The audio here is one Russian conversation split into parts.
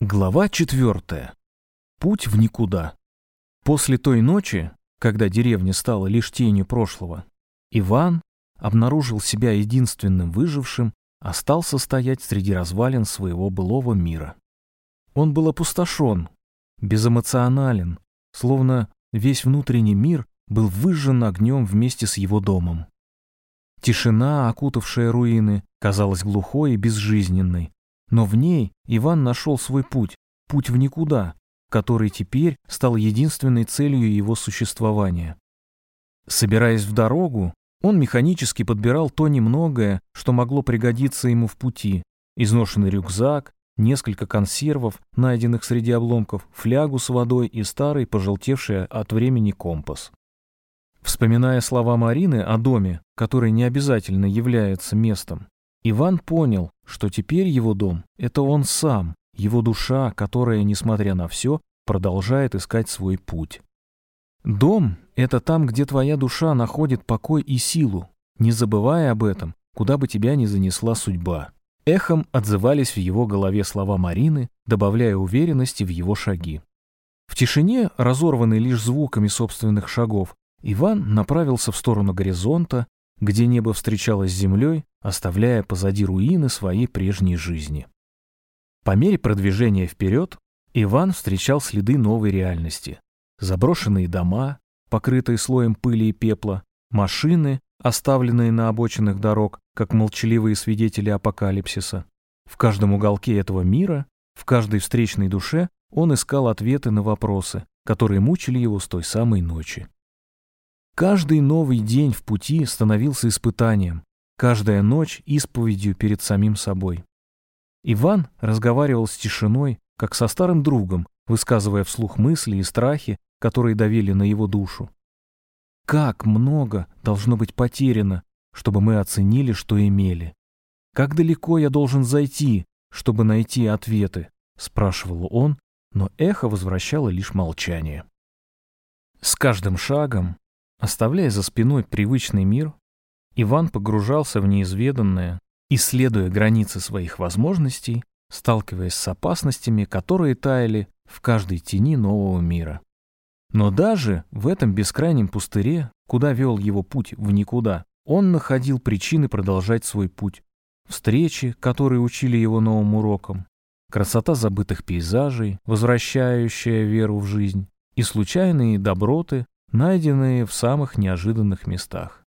Глава четвертая. Путь в никуда. После той ночи, когда деревня стала лишь тенью прошлого, Иван обнаружил себя единственным выжившим, остался стоять среди развалин своего былого мира. Он был опустошен, безэмоционален, словно весь внутренний мир был выжжен огнем вместе с его домом. Тишина, окутавшая руины, казалась глухой и безжизненной, но в ней Иван нашел свой путь, путь в никуда, который теперь стал единственной целью его существования. Собираясь в дорогу, он механически подбирал то немногое, что могло пригодиться ему в пути. Изношенный рюкзак, несколько консервов, найденных среди обломков, флягу с водой и старый, пожелтевший от времени компас. Вспоминая слова Марины о доме, который не обязательно является местом, Иван понял, что теперь его дом — это он сам, его душа, которая, несмотря на все, продолжает искать свой путь. Дом — это там, где твоя душа находит покой и силу, не забывая об этом, куда бы тебя ни занесла судьба. Эхом отзывались в его голове слова Марины, добавляя уверенности в его шаги. В тишине, разорванной лишь звуками собственных шагов, Иван направился в сторону горизонта, где небо встречалось с землей, оставляя позади руины своей прежней жизни. По мере продвижения вперед Иван встречал следы новой реальности. Заброшенные дома, покрытые слоем пыли и пепла, машины, оставленные на обочинах дорог, как молчаливые свидетели апокалипсиса. В каждом уголке этого мира, в каждой встречной душе он искал ответы на вопросы, которые мучили его с той самой ночи. Каждый новый день в пути становился испытанием, каждая ночь — исповедью перед самим собой. Иван разговаривал с тишиной, как со старым другом, высказывая вслух мысли и страхи, которые давили на его душу. Как много должно быть потеряно, чтобы мы оценили, что имели? Как далеко я должен зайти, чтобы найти ответы? Спрашивал он, но эхо возвращало лишь молчание. С каждым шагом Оставляя за спиной привычный мир, Иван погружался в неизведанное, исследуя границы своих возможностей, сталкиваясь с опасностями, которые таяли в каждой тени нового мира. Но даже в этом бескрайнем пустыре, куда вел его путь в никуда, он находил причины продолжать свой путь. Встречи, которые учили его новым урокам, красота забытых пейзажей, возвращающая веру в жизнь, и случайные доброты, найденные в самых неожиданных местах.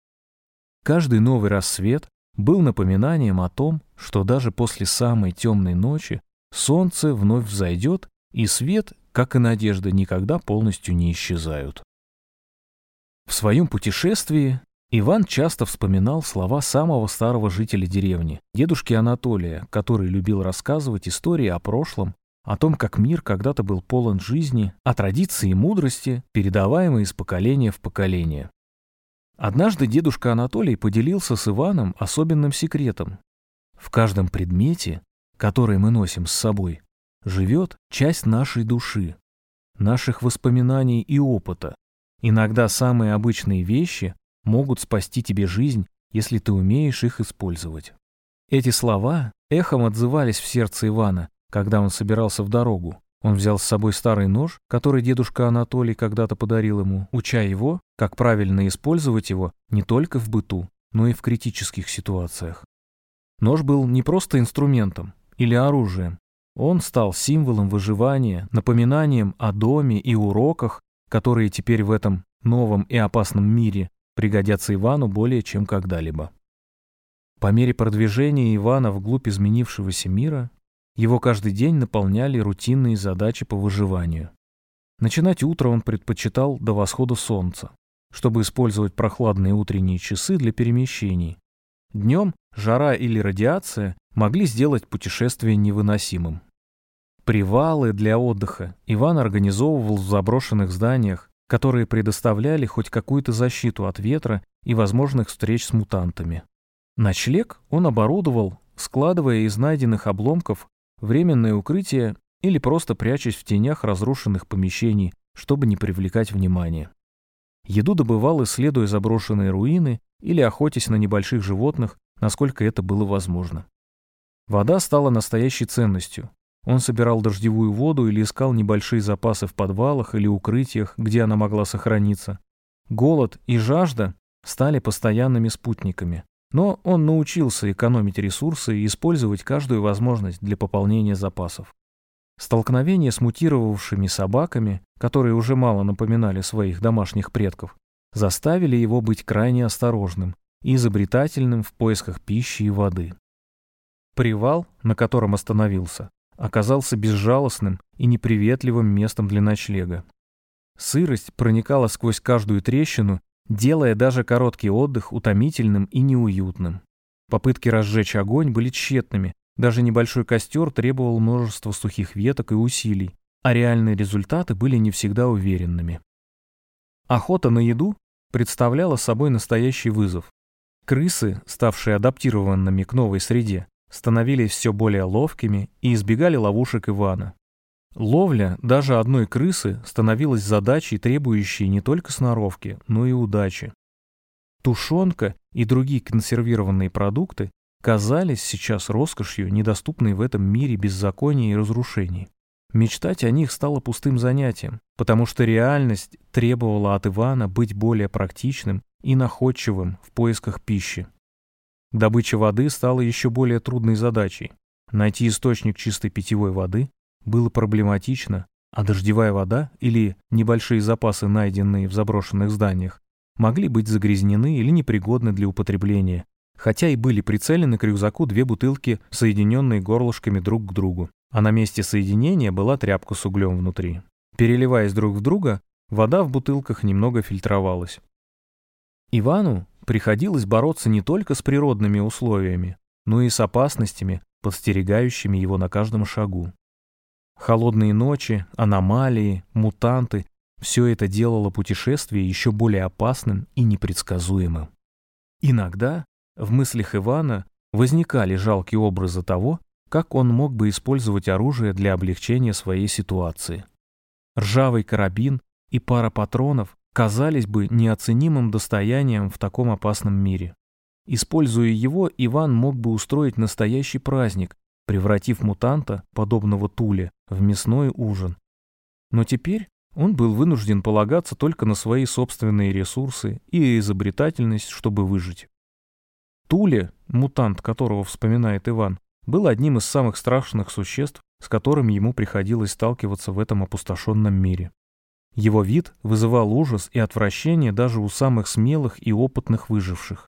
Каждый новый рассвет был напоминанием о том, что даже после самой темной ночи солнце вновь взойдет, и свет, как и надежда, никогда полностью не исчезают. В своем путешествии Иван часто вспоминал слова самого старого жителя деревни, дедушки Анатолия, который любил рассказывать истории о прошлом о том, как мир когда-то был полон жизни, о традиции и мудрости, передаваемой из поколения в поколение. Однажды дедушка Анатолий поделился с Иваном особенным секретом. В каждом предмете, который мы носим с собой, живет часть нашей души, наших воспоминаний и опыта. Иногда самые обычные вещи могут спасти тебе жизнь, если ты умеешь их использовать. Эти слова эхом отзывались в сердце Ивана, когда он собирался в дорогу, он взял с собой старый нож, который дедушка Анатолий когда-то подарил ему, уча его, как правильно использовать его не только в быту, но и в критических ситуациях. Нож был не просто инструментом или оружием. Он стал символом выживания, напоминанием о доме и уроках, которые теперь в этом новом и опасном мире пригодятся Ивану более чем когда-либо. По мере продвижения Ивана вглубь изменившегося мира, его каждый день наполняли рутинные задачи по выживанию. Начинать утро он предпочитал до восхода солнца, чтобы использовать прохладные утренние часы для перемещений. Днем жара или радиация могли сделать путешествие невыносимым. Привалы для отдыха Иван организовывал в заброшенных зданиях, которые предоставляли хоть какую-то защиту от ветра и возможных встреч с мутантами. Ночлег он оборудовал, складывая из найденных обломков временное укрытие или просто прячась в тенях разрушенных помещений, чтобы не привлекать внимания. Еду добывал, исследуя заброшенные руины или охотясь на небольших животных, насколько это было возможно. Вода стала настоящей ценностью. Он собирал дождевую воду или искал небольшие запасы в подвалах или укрытиях, где она могла сохраниться. Голод и жажда стали постоянными спутниками. Но он научился экономить ресурсы и использовать каждую возможность для пополнения запасов. Столкновение с мутировавшими собаками, которые уже мало напоминали своих домашних предков, заставили его быть крайне осторожным и изобретательным в поисках пищи и воды. Привал, на котором остановился, оказался безжалостным и неприветливым местом для ночлега. Сырость проникала сквозь каждую трещину, делая даже короткий отдых утомительным и неуютным. Попытки разжечь огонь были тщетными, даже небольшой костер требовал множества сухих веток и усилий, а реальные результаты были не всегда уверенными. Охота на еду представляла собой настоящий вызов. Крысы, ставшие адаптированными к новой среде, становились все более ловкими и избегали ловушек Ивана. Ловля даже одной крысы становилась задачей, требующей не только сноровки, но и удачи. Тушенка и другие консервированные продукты казались сейчас роскошью, недоступной в этом мире беззакония и разрушений. Мечтать о них стало пустым занятием, потому что реальность требовала от Ивана быть более практичным и находчивым в поисках пищи. Добыча воды стала еще более трудной задачей. Найти источник чистой питьевой воды было проблематично, а дождевая вода или небольшие запасы, найденные в заброшенных зданиях, могли быть загрязнены или непригодны для употребления, хотя и были прицелены к рюкзаку две бутылки, соединенные горлышками друг к другу, а на месте соединения была тряпка с углем внутри. Переливаясь друг в друга, вода в бутылках немного фильтровалась. Ивану приходилось бороться не только с природными условиями, но и с опасностями, подстерегающими его на каждом шагу. Холодные ночи, аномалии, мутанты — все это делало путешествие еще более опасным и непредсказуемым. Иногда в мыслях Ивана возникали жалкие образы того, как он мог бы использовать оружие для облегчения своей ситуации. Ржавый карабин и пара патронов казались бы неоценимым достоянием в таком опасном мире. Используя его, Иван мог бы устроить настоящий праздник, превратив мутанта, подобного Туле, в мясной ужин. Но теперь он был вынужден полагаться только на свои собственные ресурсы и изобретательность, чтобы выжить. Туле, мутант которого вспоминает Иван, был одним из самых страшных существ, с которыми ему приходилось сталкиваться в этом опустошенном мире. Его вид вызывал ужас и отвращение даже у самых смелых и опытных выживших.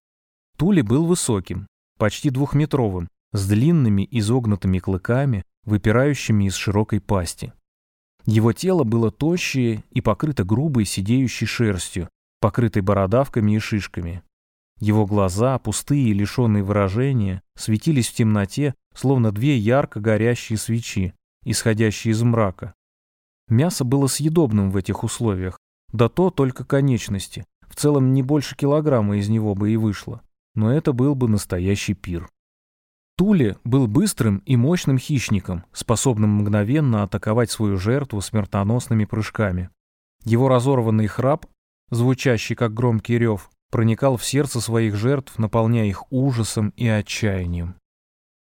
Туле был высоким, почти двухметровым, с длинными изогнутыми клыками, выпирающими из широкой пасти. Его тело было тощее и покрыто грубой сидеющей шерстью, покрытой бородавками и шишками, его глаза, пустые и лишенные выражения, светились в темноте, словно две ярко горящие свечи, исходящие из мрака. Мясо было съедобным в этих условиях, да то только конечности. В целом не больше килограмма из него бы и вышло. Но это был бы настоящий пир. Туле был быстрым и мощным хищником, способным мгновенно атаковать свою жертву смертоносными прыжками. Его разорванный храп, звучащий как громкий рев, проникал в сердце своих жертв, наполняя их ужасом и отчаянием.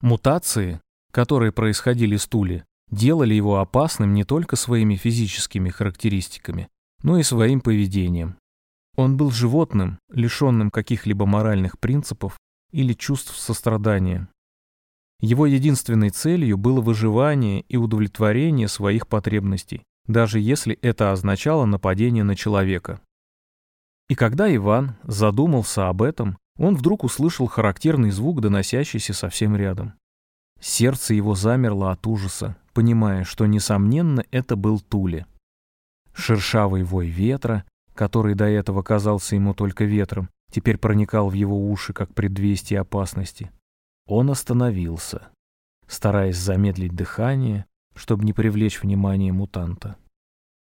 Мутации, которые происходили с Тули, делали его опасным не только своими физическими характеристиками, но и своим поведением. Он был животным, лишенным каких-либо моральных принципов или чувств сострадания. Его единственной целью было выживание и удовлетворение своих потребностей, даже если это означало нападение на человека. И когда Иван задумался об этом, он вдруг услышал характерный звук, доносящийся совсем рядом. Сердце его замерло от ужаса, понимая, что, несомненно, это был Туле. Шершавый вой ветра, который до этого казался ему только ветром, теперь проникал в его уши, как предвестие опасности. Он остановился, стараясь замедлить дыхание, чтобы не привлечь внимание мутанта.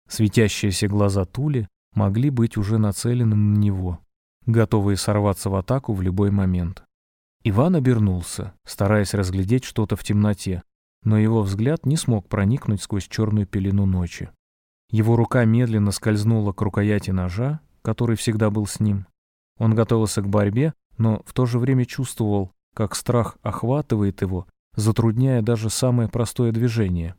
Светящиеся глаза Тули могли быть уже нацелены на него, готовые сорваться в атаку в любой момент. Иван обернулся, стараясь разглядеть что-то в темноте, но его взгляд не смог проникнуть сквозь черную пелену ночи. Его рука медленно скользнула к рукояти ножа, который всегда был с ним. Он готовился к борьбе, но в то же время чувствовал, как страх охватывает его, затрудняя даже самое простое движение.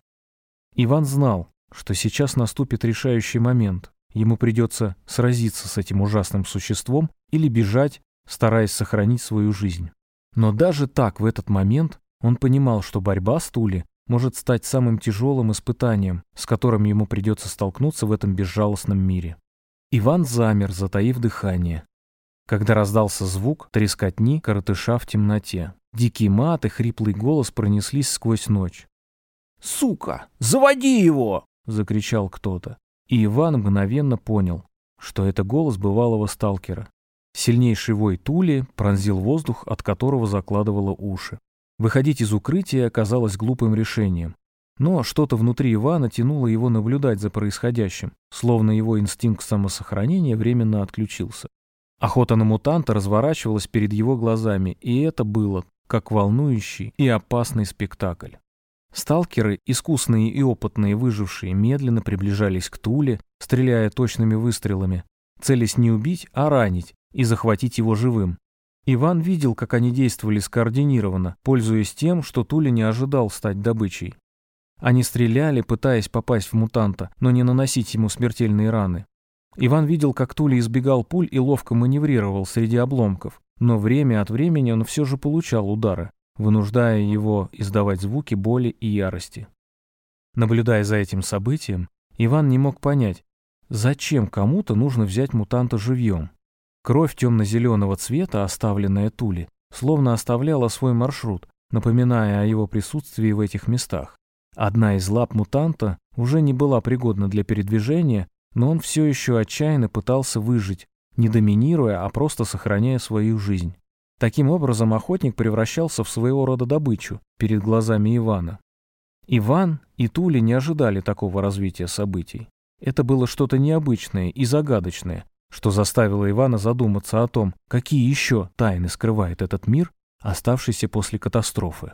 Иван знал, что сейчас наступит решающий момент. Ему придется сразиться с этим ужасным существом или бежать, стараясь сохранить свою жизнь. Но даже так, в этот момент, он понимал, что борьба с Тули может стать самым тяжелым испытанием, с которым ему придется столкнуться в этом безжалостном мире. Иван замер, затаив дыхание. Когда раздался звук трескотни коротыша в темноте, дикий мат и хриплый голос пронеслись сквозь ночь. «Сука! Заводи его!» — закричал кто-то. И Иван мгновенно понял, что это голос бывалого сталкера. Сильнейший вой тули пронзил воздух, от которого закладывало уши. Выходить из укрытия оказалось глупым решением. Но что-то внутри Ивана тянуло его наблюдать за происходящим, словно его инстинкт самосохранения временно отключился. Охота на мутанта разворачивалась перед его глазами, и это было как волнующий и опасный спектакль. Сталкеры, искусные и опытные выжившие, медленно приближались к Туле, стреляя точными выстрелами, целясь не убить, а ранить и захватить его живым. Иван видел, как они действовали скоординированно, пользуясь тем, что Туля не ожидал стать добычей. Они стреляли, пытаясь попасть в мутанта, но не наносить ему смертельные раны. Иван видел, как Туля избегал пуль и ловко маневрировал среди обломков, но время от времени он все же получал удары, вынуждая его издавать звуки боли и ярости. Наблюдая за этим событием, Иван не мог понять, зачем кому-то нужно взять мутанта живьем. Кровь темно-зеленого цвета, оставленная Тули, словно оставляла свой маршрут, напоминая о его присутствии в этих местах. Одна из лап мутанта уже не была пригодна для передвижения, но он все еще отчаянно пытался выжить, не доминируя, а просто сохраняя свою жизнь. Таким образом, охотник превращался в своего рода добычу перед глазами Ивана. Иван и Тули не ожидали такого развития событий. Это было что-то необычное и загадочное, что заставило Ивана задуматься о том, какие еще тайны скрывает этот мир, оставшийся после катастрофы.